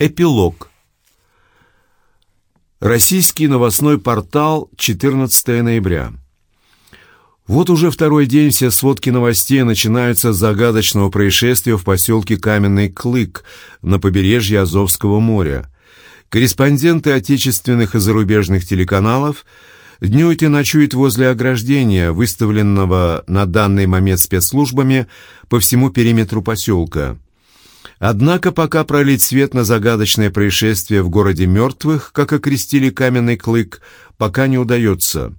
Эпилог. Российский новостной портал, 14 ноября. Вот уже второй день все сводки новостей начинаются с загадочного происшествия в поселке Каменный Клык на побережье Азовского моря. Корреспонденты отечественных и зарубежных телеканалов днюют и ночуют возле ограждения, выставленного на данный момент спецслужбами по всему периметру поселка. Однако пока пролить свет на загадочное происшествие в городе мертвых, как окрестили каменный клык, пока не удается.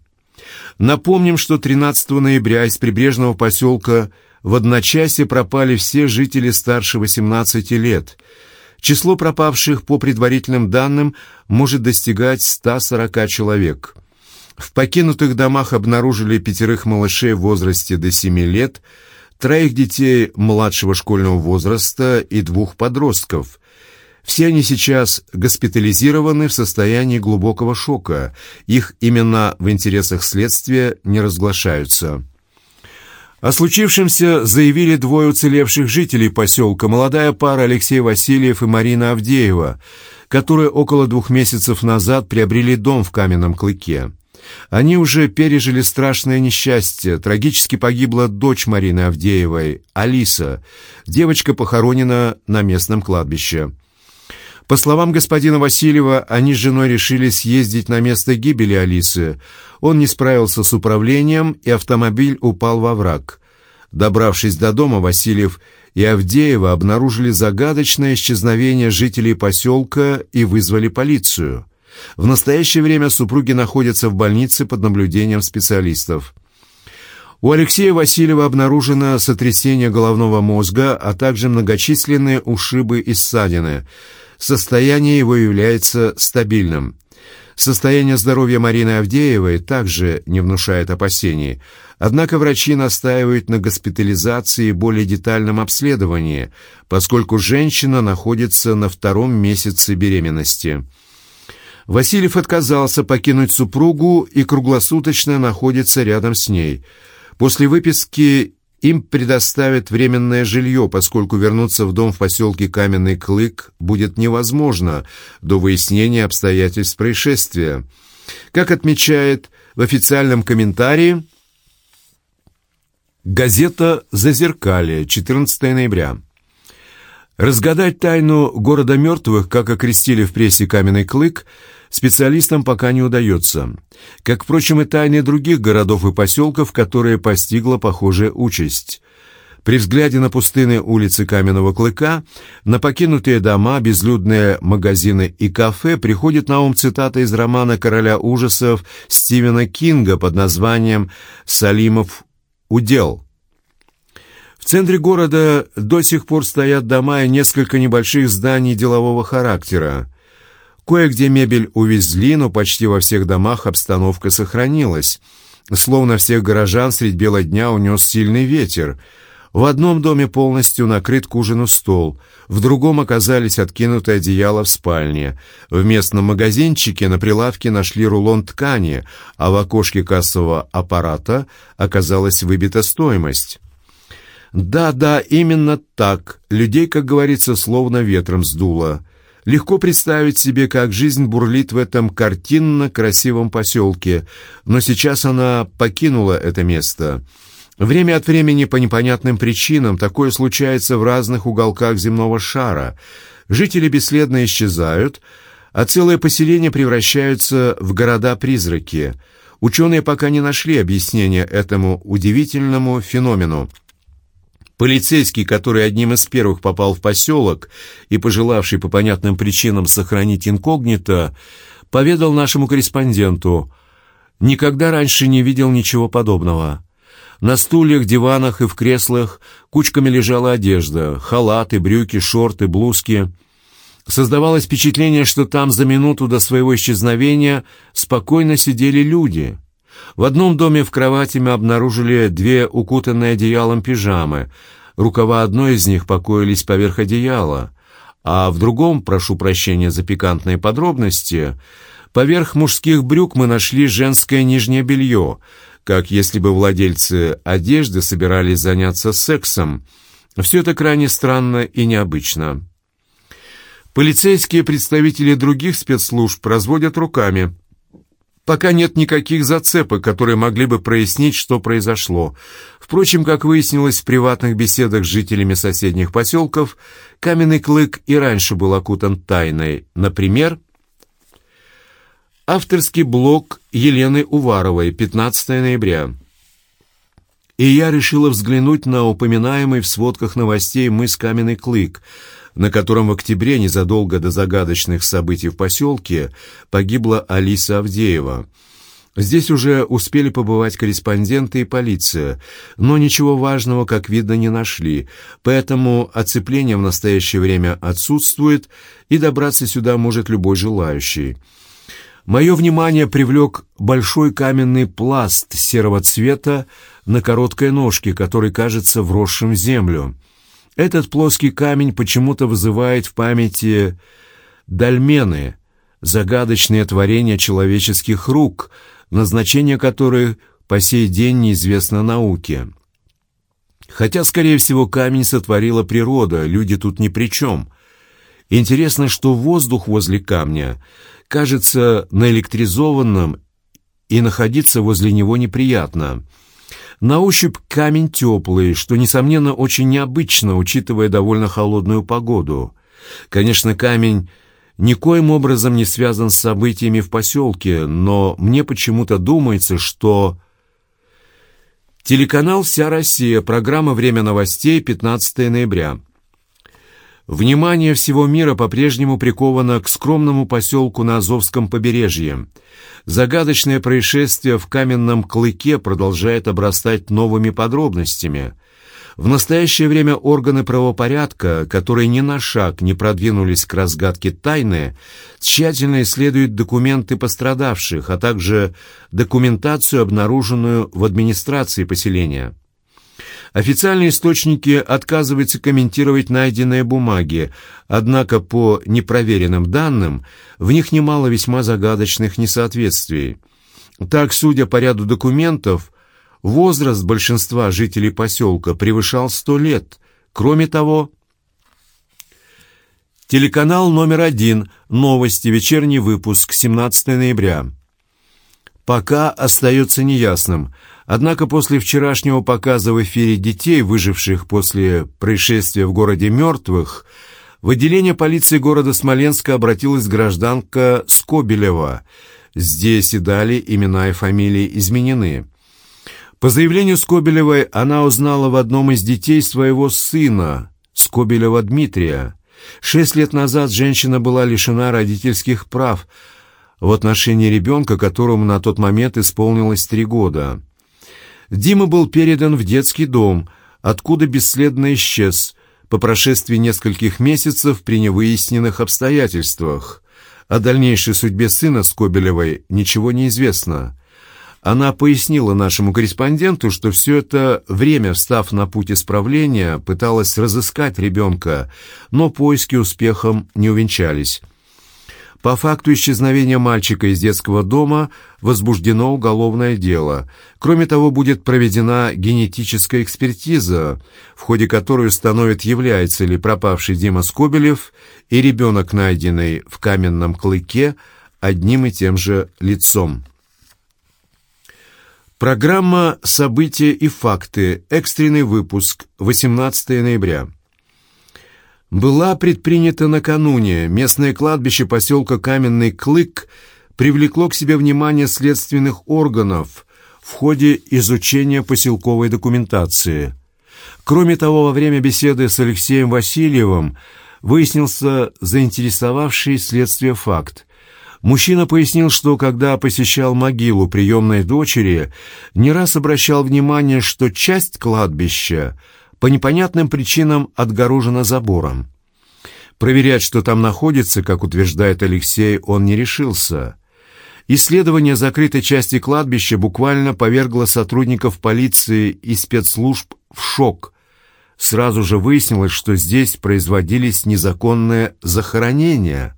Напомним, что 13 ноября из прибрежного поселка в одночасье пропали все жители старше 18 лет. Число пропавших, по предварительным данным, может достигать 140 человек. В покинутых домах обнаружили пятерых малышей в возрасте до 7 лет – троих детей младшего школьного возраста и двух подростков. Все они сейчас госпитализированы в состоянии глубокого шока. Их имена в интересах следствия не разглашаются. О случившемся заявили двое уцелевших жителей поселка, молодая пара Алексей Васильев и Марина Авдеева, которые около двух месяцев назад приобрели дом в Каменном Клыке. Они уже пережили страшное несчастье. Трагически погибла дочь Марины Авдеевой, Алиса. Девочка похоронена на местном кладбище. По словам господина Васильева, они с женой решили съездить на место гибели Алисы. Он не справился с управлением, и автомобиль упал во враг. Добравшись до дома, Васильев и Авдеева обнаружили загадочное исчезновение жителей поселка и вызвали полицию. В настоящее время супруги находятся в больнице под наблюдением специалистов. У Алексея Васильева обнаружено сотрясение головного мозга, а также многочисленные ушибы и ссадины. Состояние его является стабильным. Состояние здоровья Марины Авдеевой также не внушает опасений. Однако врачи настаивают на госпитализации и более детальном обследовании, поскольку женщина находится на втором месяце беременности. Васильев отказался покинуть супругу и круглосуточно находится рядом с ней. После выписки им предоставят временное жилье, поскольку вернуться в дом в поселке Каменный Клык будет невозможно до выяснения обстоятельств происшествия. Как отмечает в официальном комментарии газета «Зазеркалье», 14 ноября. Разгадать тайну города мертвых, как окрестили в прессе Каменный Клык, специалистам пока не удается, как, впрочем, и тайны других городов и поселков, которые постигла похожая участь. При взгляде на пустынные улицы Каменного Клыка, на покинутые дома, безлюдные магазины и кафе приходит на ум цитата из романа «Короля ужасов» Стивена Кинга под названием «Салимов удел». В центре города до сих пор стоят дома и несколько небольших зданий делового характера. Кое-где мебель увезли, но почти во всех домах обстановка сохранилась. Словно всех горожан средь бела дня унес сильный ветер. В одном доме полностью накрыт к ужину стол, в другом оказались откинуты одеяла в спальне. В местном магазинчике на прилавке нашли рулон ткани, а в окошке кассового аппарата оказалась выбита стоимость. Да-да, именно так. Людей, как говорится, словно ветром сдуло. Легко представить себе, как жизнь бурлит в этом картинно-красивом поселке, но сейчас она покинула это место. Время от времени по непонятным причинам такое случается в разных уголках земного шара. Жители бесследно исчезают, а целые поселения превращаются в города-призраки. Ученые пока не нашли объяснения этому удивительному феномену. Полицейский, который одним из первых попал в поселок и пожелавший по понятным причинам сохранить инкогнито, поведал нашему корреспонденту, никогда раньше не видел ничего подобного. На стульях, диванах и в креслах кучками лежала одежда, халаты, брюки, шорты, блузки. Создавалось впечатление, что там за минуту до своего исчезновения спокойно сидели люди — в одном доме в кровати мы обнаружили две укутанные одеялом пижамы. Рукава одной из них покоились поверх одеяла, а в другом, прошу прощения за пикантные подробности, поверх мужских брюк мы нашли женское нижнее белье, как если бы владельцы одежды собирались заняться сексом. Все это крайне странно и необычно. Полицейские представители других спецслужб разводят руками. Пока нет никаких зацепок, которые могли бы прояснить, что произошло. Впрочем, как выяснилось в приватных беседах с жителями соседних поселков, Каменный Клык и раньше был окутан тайной. Например, авторский блог Елены Уваровой, 15 ноября. И я решила взглянуть на упоминаемый в сводках новостей мыс Каменный Клык – на котором в октябре, незадолго до загадочных событий в поселке, погибла Алиса Авдеева. Здесь уже успели побывать корреспонденты и полиция, но ничего важного, как видно, не нашли, поэтому оцепление в настоящее время отсутствует, и добраться сюда может любой желающий. Мое внимание привлек большой каменный пласт серого цвета на короткой ножке, который кажется вросшим в землю. Этот плоский камень почему-то вызывает в памяти дольмены, загадочные творения человеческих рук, назначение которых по сей день неизвестно науке. Хотя, скорее всего, камень сотворила природа, люди тут ни при чем. Интересно, что воздух возле камня кажется наэлектризованным, и находиться возле него неприятно – на ощупь камень теплый, что, несомненно, очень необычно, учитывая довольно холодную погоду. Конечно, камень никоим образом не связан с событиями в поселке, но мне почему-то думается, что... Телеканал «Вся Россия», программа «Время новостей», 15 ноября. Внимание всего мира по-прежнему приковано к скромному поселку на Азовском побережье. Загадочное происшествие в каменном клыке продолжает обрастать новыми подробностями. В настоящее время органы правопорядка, которые ни на шаг не продвинулись к разгадке тайны, тщательно исследуют документы пострадавших, а также документацию, обнаруженную в администрации поселения. Официальные источники отказываются комментировать найденные бумаги, однако по непроверенным данным в них немало весьма загадочных несоответствий. Так, судя по ряду документов, возраст большинства жителей поселка превышал 100 лет. Кроме того, телеканал номер один, новости, вечерний выпуск, 17 ноября. Пока остается неясным – Однако после вчерашнего показа в эфире детей, выживших после происшествия в городе мертвых, в отделение полиции города Смоленска обратилась гражданка Скобелева. Здесь и далее имена и фамилии изменены. По заявлению Скобелевой она узнала в одном из детей своего сына, Скобелева Дмитрия. Шесть лет назад женщина была лишена родительских прав в отношении ребенка, которому на тот момент исполнилось три года. Дима был передан в детский дом, откуда бесследно исчез по прошествии нескольких месяцев при невыясненных обстоятельствах. О дальнейшей судьбе сына Скобелевой ничего не известно. Она пояснила нашему корреспонденту, что все это время, встав на путь исправления, пыталась разыскать ребенка, но поиски успехом не увенчались. По факту исчезновения мальчика из детского дома возбуждено уголовное дело. Кроме того, будет проведена генетическая экспертиза, в ходе которой установят, является ли пропавший Дима Скобелев и ребенок, найденный в каменном клыке, одним и тем же лицом. Программа «События и факты», экстренный выпуск, 18 ноября была предпринята накануне. Местное кладбище поселка Каменный Клык привлекло к себе внимание следственных органов в ходе изучения поселковой документации. Кроме того, во время беседы с Алексеем Васильевым выяснился заинтересовавший следствие факт. Мужчина пояснил, что когда посещал могилу приемной дочери, не раз обращал внимание, что часть кладбища – по непонятным причинам отгорожена забором. Проверять, что там находится, как утверждает Алексей, он не решился. Исследование закрытой части кладбища буквально повергло сотрудников полиции и спецслужб в шок. Сразу же выяснилось, что здесь производились незаконные захоронения.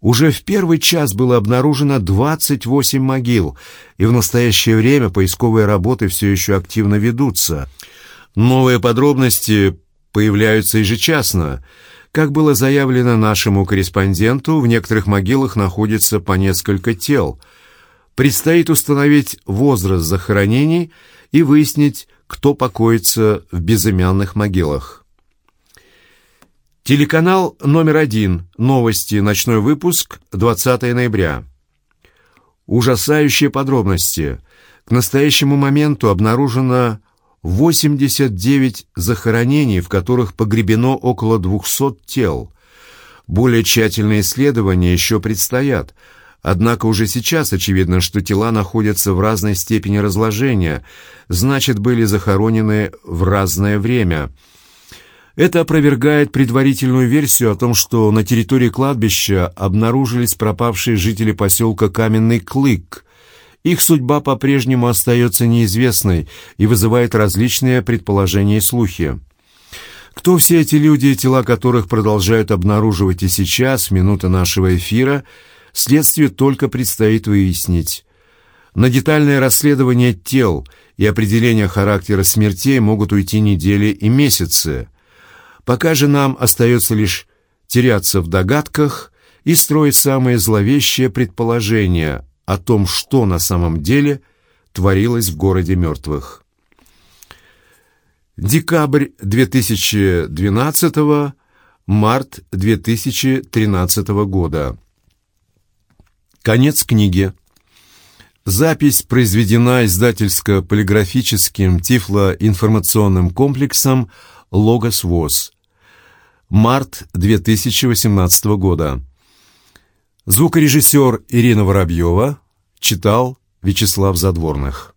Уже в первый час было обнаружено 28 могил, и в настоящее время поисковые работы все еще активно ведутся – Новые подробности появляются ежечасно. Как было заявлено нашему корреспонденту, в некоторых могилах находится по несколько тел. Предстоит установить возраст захоронений и выяснить, кто покоится в безымянных могилах. Телеканал номер один. Новости. Ночной выпуск. 20 ноября. Ужасающие подробности. К настоящему моменту обнаружено 89 захоронений, в которых погребено около 200 тел. Более тщательные исследования еще предстоят – Однако уже сейчас очевидно, что тела находятся в разной степени разложения, значит, были захоронены в разное время. Это опровергает предварительную версию о том, что на территории кладбища обнаружились пропавшие жители поселка Каменный Клык. Их судьба по-прежнему остается неизвестной и вызывает различные предположения и слухи. Кто все эти люди, тела которых продолжают обнаруживать и сейчас, минуты нашего эфира – Следствию только предстоит выяснить. На детальное расследование тел и определение характера смертей могут уйти недели и месяцы. Пока же нам остается лишь теряться в догадках и строить самые зловещие предположения о том, что на самом деле творилось в городе мертвых. Декабрь 2012 март 2013 года. Конец книги. Запись произведена издательско-полиграфическим тифлоинформационным комплексом «Логос ВОЗ». Март 2018 года. Звукорежиссер Ирина Воробьева читал Вячеслав Задворных.